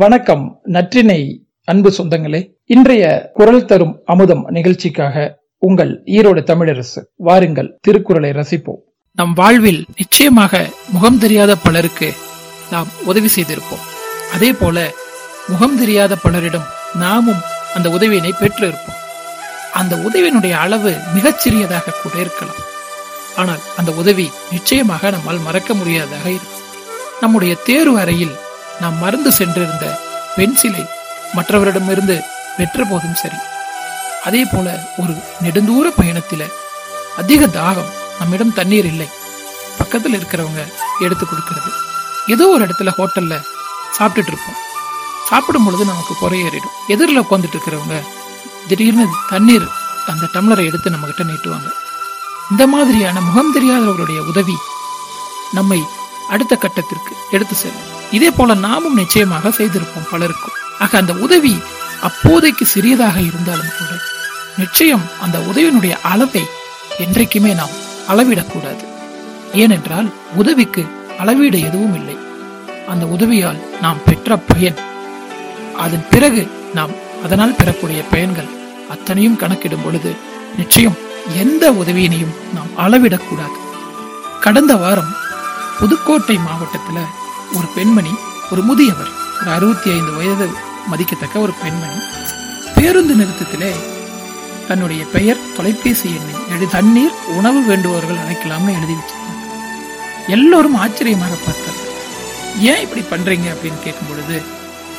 வணக்கம் நற்றினை அன்பு சொந்தங்களே. இன்றைய குரல் தரும் அமுதம் நிகழ்ச்சிக்காக உங்கள் ஈரோடு தமிழரசு வாருங்கள் திருக்குறளை ரசிப்போம். நம் வாழ்வில் நிச்சயமாக முகம் தெரியாத பலருக்கு நாம் உதவி செய்திருப்போம். அதே போல முகம் தெரியாத பலரிடம் நாமும் அந்த உதவியினை பெற்று இருப்போம் அந்த உதவியினுடைய அளவு மிகச்சிறியதாக கூட இருக்கலாம். ஆனால் அந்த உதவி நிச்சயமாக நம்மால் மறக்க முடியாததாக இருக்கும். நம்முடைய தேர்வு அறையில் நாம் மறந்து சென்றிருந்த பென்சிலை மற்றவரிடமிருந்து பெற்ற போதும் சரி. அதே போல ஒரு நெடுந்தூர பயணத்தில அதிக தாகம் நம்மிடம் தண்ணீர் இல்லை. பக்கத்தில் இருக்கிறவங்க எடுத்து கொடுக்கிறது. ஏதோ ஒரு இடத்துல ஹோட்டல்ல சாப்பிட்டுட்டு இருப்போம். சாப்பிடும் பொழுது நமக்கு குறையேறிடும் எதிரில் உட்காந்துட்டு இருக்கிறவங்க திடீர்னு தண்ணீர் அந்த டம்ளரை எடுத்து நம்ம கிட்ட நீட்டுவாங்க. இந்த மாதிரியான முகம் தெரியாதவர்களுடைய உதவி நம்மை அடுத்த கட்டத்திற்கு எடுத்து செல்லும். இதே போல நாமும் நிச்சயமாக செய்திருப்போம் பலருக்கும். ஆக அந்த உதவி அப்போதைக்கு சிறியதாக இருந்தாலும் கூட நிச்சயம் அந்த உதவியினுடைய அளவை என்றைக்குமே நாம் அளவிடக்கூடாது. ஏனென்றால் உதவிக்கு அளவீடு எதுவும் இல்லை. அந்த உதவியால் நாம் பெற்ற பயன் அதன் பிறகு நாம் அதனால் பெறக்கூடிய பயன்கள் அத்தனையும் கணக்கிடும் பொழுது நிச்சயம் எந்த உதவியினையும் நாம் அளவிடக்கூடாது. கடந்த வாரம் புதுக்கோட்டை மாவட்டத்துல ஒரு பெண்மணி ஒரு முதியவர் ஒரு அறுபத்தி ஐந்து வயது மதிக்கத்தக்க ஒரு பெண்மணி பேருந்து நிறுத்தத்திலே தன்னுடைய பெயர் தொலைபேசி எண்ணை எழுதி தண்ணீர் உணவு வேண்டுபவர்கள் அழைக்கலாம்னு எழுதி வச்சிருந்தாங்க எல்லோரும் ஆச்சரியமாக பார்த்தார் ஏன் இப்படி பண்றீங்க? அப்படின்னு கேட்கும் பொழுது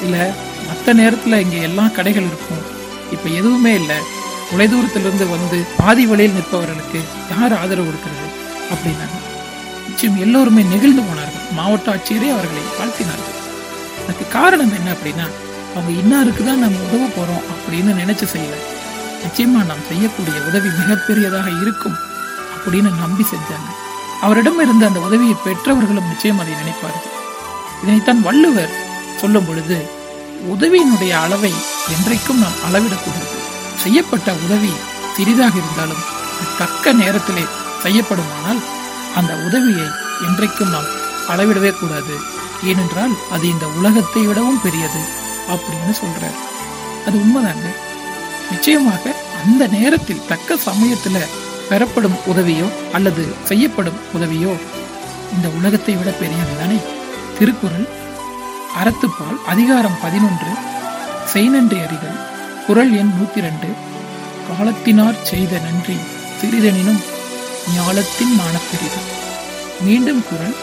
இல்ல மற்ற நேரத்துல இங்க எல்லா கடைகள் இருக்கும். இப்ப எதுவுமே இல்லை. தொலைதூரத்திலிருந்து வந்து பாதி வழியில் நிற்பவர்களுக்கு யார் ஆதரவு கொடுக்கிறது? அப்படின்னாங்க. நிச்சயம் எல்லோருமே நெகிழ்ந்து போனார் மாவட்ட ஆட்சியரே அவர்களை வாழ்த்தினார்கள். அதுக்கு காரணம் என்ன அப்படின்னா அவங்க இன்னாருக்கு தான் நம்ம உதவ போறோம் அப்படின்னு நினைச்சு செய்யல. நிச்சயமா நாம் செய்யக்கூடிய உதவி மிகப்பெரியதாக இருக்கும் அப்படின்னு நம்பி செஞ்சாங்க. அவரிடம் இருந்த அந்த உதவியை பெற்றவர்களும் நிச்சயம் அதை நினைப்பார்கள். இதனைத்தான் வள்ளுவர் சொல்லும் பொழுது உதவியினுடைய அளவை என்றைக்கும் நாம் அளவிடக்கூடாது செய்யப்பட்ட உதவி சிறிதாக இருந்தாலும் தக்க நேரத்திலே செய்யப்படுமானால் அந்த உதவியை என்றைக்கும் நாம் அளவிடவே கூடாது. ஏனென்றால் அது இந்த உலகத்தை விடவும் பெரியது அப்படின்னு சொல்றார். அது உண்மைதாங்க. நிச்சயமாக அந்த நேரத்தில் தக்க சமயத்துல பெறப்படும் உதவியோ அல்லது செய்யப்படும் உதவியோ இந்த உலகத்தை விட பெரியது தானே? திருக்குறள் அறத்துப்பால் அதிகாரம் பதினொன்று செய்நன்றி அறிதல் குரல் எண் நூத்தி ரெண்டு காலத்தினார் செய்த நன்றி சிறிதெனினும் ஞாலத்தின் மானப்பெரிது மீண்டும் குரல்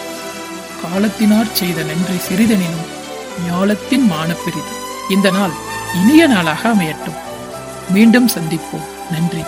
காலத்தினார் செய்த நன்றி சிறிதெனினும் ஞாலத்தின் மானப்பெரிது இந்த நாள் இனிய நாளாக அமையட்டும். மீண்டும் சந்திப்போம். நன்றி.